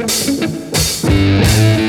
Thank you.